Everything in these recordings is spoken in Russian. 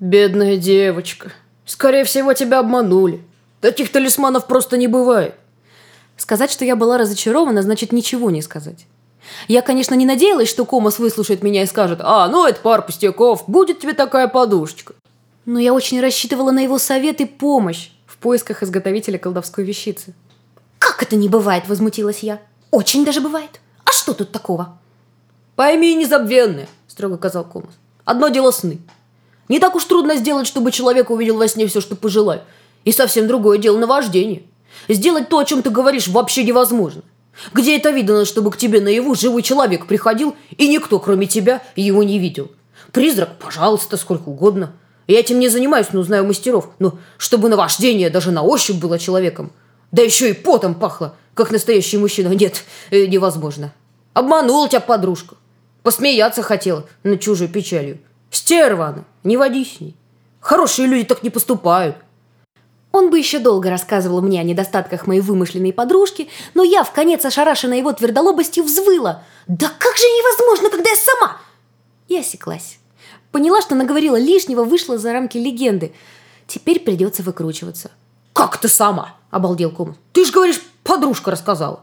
Бедная девочка. Скорее всего, тебя обманули. Таких талисманов просто не бывает. Сказать, что я была разочарована, значит ничего не сказать. Я, конечно, не надеялась, что Комас выслушает меня и скажет, «А, ну это пар пустяков, будет тебе такая подушечка». Но я очень рассчитывала на его совет и помощь в поисках изготовителя колдовской вещицы. «Как это не бывает?» – возмутилась я. «Очень даже бывает. А что тут такого?» «Пойми, незабвенное», – строго сказал Комас. «Одно дело сны. Не так уж трудно сделать, чтобы человек увидел во сне все, что пожелает. И совсем другое дело наваждение. Сделать то, о чем ты говоришь, вообще невозможно. Где это видно, чтобы к тебе наяву живой человек приходил, и никто, кроме тебя, его не видел? Призрак, пожалуйста, сколько угодно. Я этим не занимаюсь, но знаю мастеров. Но чтобы наваждение даже на ощупь было человеком, да еще и потом пахло, как настоящий мужчина, нет, э, невозможно. Обманула тебя подружка. Посмеяться хотела над чужой печалью. Стерва она, не води с ней. Хорошие люди так не поступают. Он бы еще долго рассказывал мне о недостатках моей вымышленной подружки, но я, в конец ошарашенная его твердолобостью, взвыла. «Да как же невозможно, когда я сама?» И осеклась. Поняла, что наговорила лишнего, вышла за рамки легенды. Теперь придется выкручиваться. «Как ты сама?» – обалдел Комус. «Ты же говоришь, подружка рассказала».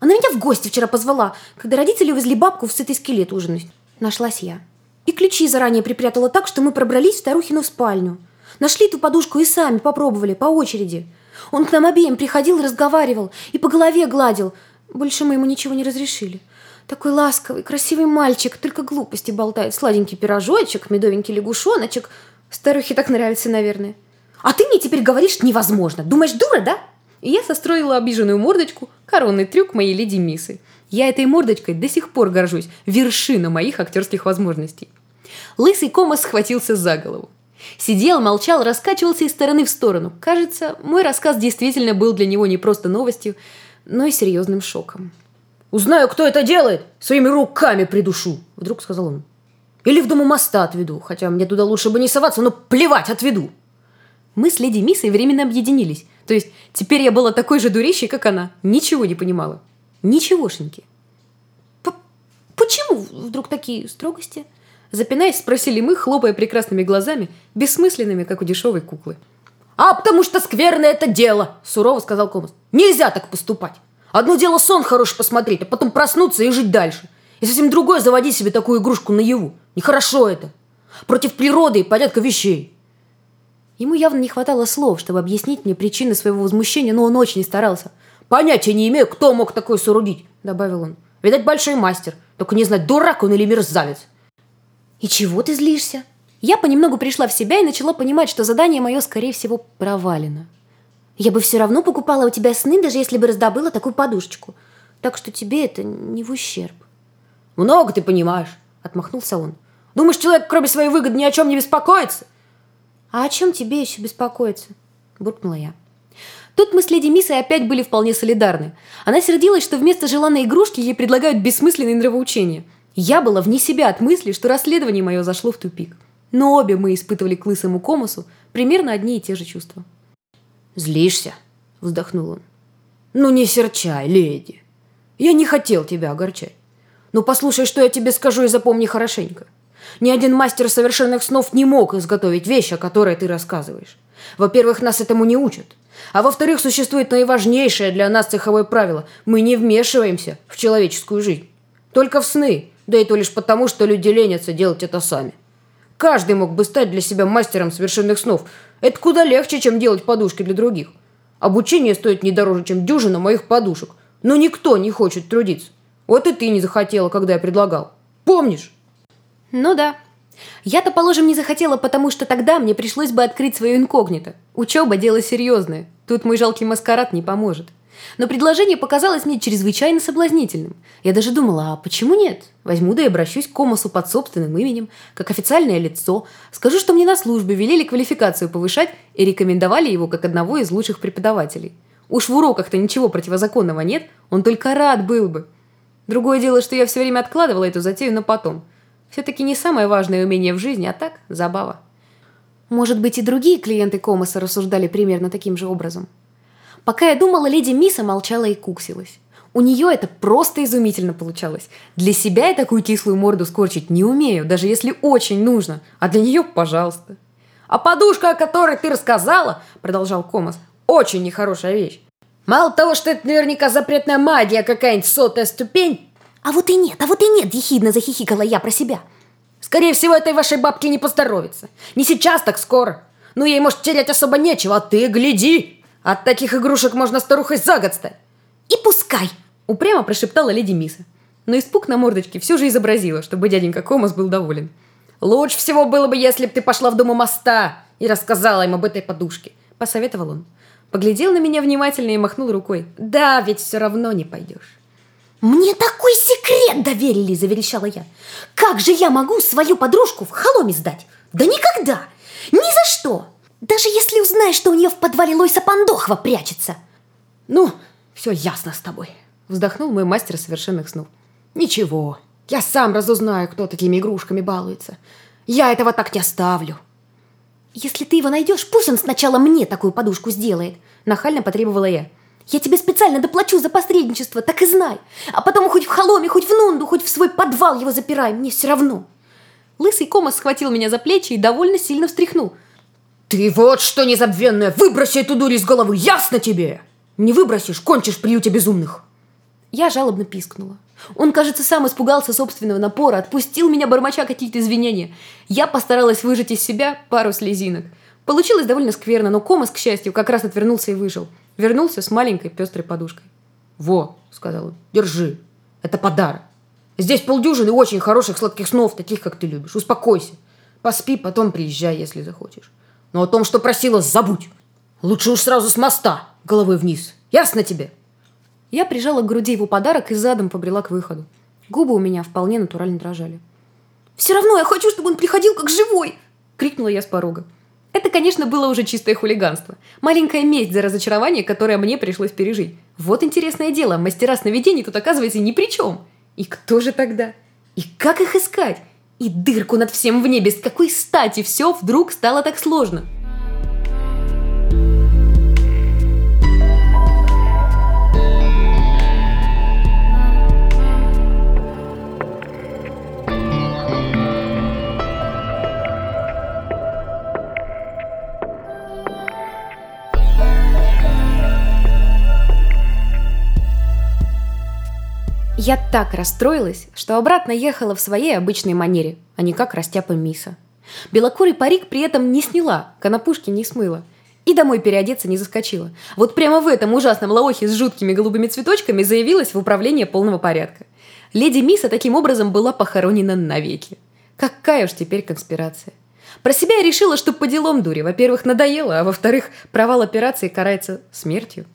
Она меня в гости вчера позвала, когда родители увезли бабку в сытый скелет ужинать. Нашлась я. И ключи заранее припрятала так, что мы пробрались в старухину спальню. Нашли ту подушку и сами попробовали, по очереди. Он к нам обеим приходил, разговаривал и по голове гладил. Больше мы ему ничего не разрешили. Такой ласковый, красивый мальчик, только глупости болтает. Сладенький пирожочек, медовенький лягушоночек. Старухе так нравится, наверное. А ты мне теперь говоришь невозможно. Думаешь, дура, да? И я состроила обиженную мордочку, коронный трюк моей леди Мисы. Я этой мордочкой до сих пор горжусь. Вершина моих актерских возможностей. Лысый Комас схватился за голову. Сидел, молчал, раскачивался из стороны в сторону. Кажется, мой рассказ действительно был для него не просто новостью, но и серьезным шоком. «Узнаю, кто это делает, своими руками придушу», — вдруг сказал он. «Или в дому моста отведу, хотя мне туда лучше бы не соваться, но плевать, отведу». Мы с леди Миссой временно объединились. То есть теперь я была такой же дурищей, как она. Ничего не понимала. Ничегошеньки. «Почему вдруг такие строгости?» Запинаясь, спросили мы, хлопая прекрасными глазами, бессмысленными, как у дешевой куклы. «А потому что скверное это дело!» – сурово сказал Комас. «Нельзя так поступать! Одно дело сон хороший посмотреть, а потом проснуться и жить дальше. И совсем другое заводить себе такую игрушку наяву. Нехорошо это. Против природы и порядка вещей». Ему явно не хватало слов, чтобы объяснить мне причины своего возмущения, но он очень старался. «Понятия не имею, кто мог такое соорудить», – добавил он. «Видать, большой мастер. Только не знать, дурак он или мерзавец». «И чего ты злишься?» Я понемногу пришла в себя и начала понимать, что задание мое, скорее всего, провалено. «Я бы все равно покупала у тебя сны, даже если бы раздобыла такую подушечку. Так что тебе это не в ущерб». «Много ты понимаешь», — отмахнулся он. «Думаешь, человек, кроме своей выгоды, ни о чем не беспокоится?» «А о чем тебе еще беспокоиться?» — буркнула я. Тут мы с леди Миссой опять были вполне солидарны. Она сердилась, что вместо желанной игрушки ей предлагают бессмысленные нравоучения — я была вне себя от мысли, что расследование мое зашло в тупик. Но обе мы испытывали к лысому комосу примерно одни и те же чувства. «Злишься?» – вздохнул он. «Ну не серчай, леди. Я не хотел тебя огорчать. Ну послушай, что я тебе скажу и запомни хорошенько. Ни один мастер совершенных снов не мог изготовить вещь, о которой ты рассказываешь. Во-первых, нас этому не учат. А во-вторых, существует наиважнейшее для нас цеховое правило. Мы не вмешиваемся в человеческую жизнь. Только в сны, да и то лишь потому, что люди ленятся делать это сами. Каждый мог бы стать для себя мастером совершенных снов. Это куда легче, чем делать подушки для других. Обучение стоит не дороже, чем дюжина моих подушек. Но никто не хочет трудиться. Вот и ты не захотела, когда я предлагал. Помнишь? Ну да. Я-то, положим, не захотела, потому что тогда мне пришлось бы открыть свое инкогнито. Учеба – дело серьезное. Тут мой жалкий маскарад не поможет. Но предложение показалось мне чрезвычайно соблазнительным. Я даже думала, а почему нет? Возьму да и обращусь к Комасу под собственным именем, как официальное лицо, скажу, что мне на службе велели квалификацию повышать и рекомендовали его как одного из лучших преподавателей. Уж в уроках-то ничего противозаконного нет, он только рад был бы. Другое дело, что я все время откладывала эту затею на потом. Все-таки не самое важное умение в жизни, а так, забава. Может быть, и другие клиенты Комаса рассуждали примерно таким же образом. Пока я думала, леди Миса молчала и куксилась. У нее это просто изумительно получалось. Для себя я такую кислую морду скорчить не умею, даже если очень нужно. А для нее, пожалуйста. А подушка, о которой ты рассказала, продолжал Комас, очень нехорошая вещь. Мало того, что это наверняка запретная магия, какая-нибудь сотая ступень. А вот и нет, а вот и нет, ехидно захихикала я про себя. Скорее всего, этой вашей бабке не поздоровится. Не сейчас, так скоро. Ну, ей, может, терять особо нечего, а ты гляди. От таких игрушек можно старухой за год стать. И пускай, упрямо прошептала леди Миса. Но испуг на мордочке все же изобразила, чтобы дяденька Комас был доволен. Лучше всего было бы, если бы ты пошла в дом у моста и рассказала им об этой подушке, посоветовал он. Поглядел на меня внимательно и махнул рукой. Да, ведь все равно не пойдешь. «Мне такой секрет доверили!» – заверещала я. «Как же я могу свою подружку в холоме сдать? Да никогда! Ни за что! Даже если узнаешь, что у нее в подвале Лойса Пандохва прячется!» «Ну, все ясно с тобой», – вздохнул мой мастер совершенных снов. «Ничего, я сам разузнаю, кто такими игрушками балуется. Я этого так не оставлю». «Если ты его найдешь, пусть он сначала мне такую подушку сделает», – нахально потребовала я. Я тебе специально доплачу за посредничество, так и знай. А потом хоть в холоме, хоть в нунду, хоть в свой подвал его запирай, мне все равно. Лысый Комас схватил меня за плечи и довольно сильно встряхнул. Ты вот что, незабвенная, выброси эту дурь из головы, ясно тебе? Не выбросишь, кончишь в приюте безумных. Я жалобно пискнула. Он, кажется, сам испугался собственного напора, отпустил меня, бормоча какие-то извинения. Я постаралась выжать из себя пару слезинок. Получилось довольно скверно, но Комас, к счастью, как раз отвернулся и выжил. Вернулся с маленькой пестрой подушкой. «Во», — сказал он, — «держи. Это подарок. Здесь полдюжины очень хороших сладких снов, таких, как ты любишь. Успокойся. Поспи, потом приезжай, если захочешь. Но о том, что просила, забудь. Лучше уж сразу с моста, головой вниз. Ясно тебе?» Я прижала к груди его подарок и задом побрела к выходу. Губы у меня вполне натурально дрожали. «Все равно я хочу, чтобы он приходил как живой!» — крикнула я с порога. Это, конечно, было уже чистое хулиганство. Маленькая месть за разочарование, которое мне пришлось пережить. Вот интересное дело, мастера сновидений тут оказывается ни при чем. И кто же тогда? И как их искать? И дырку над всем в небе, с какой стати все вдруг стало так сложно? Я так расстроилась, что обратно ехала в своей обычной манере, а не как растяпа Миса. Белокурый парик при этом не сняла, конопушки не смыла. И домой переодеться не заскочила. Вот прямо в этом ужасном лаохе с жуткими голубыми цветочками заявилась в управление полного порядка. Леди Миса таким образом была похоронена навеки. Какая уж теперь конспирация. Про себя я решила, что по делам дури. Во-первых, надоело, а во-вторых, провал операции карается смертью.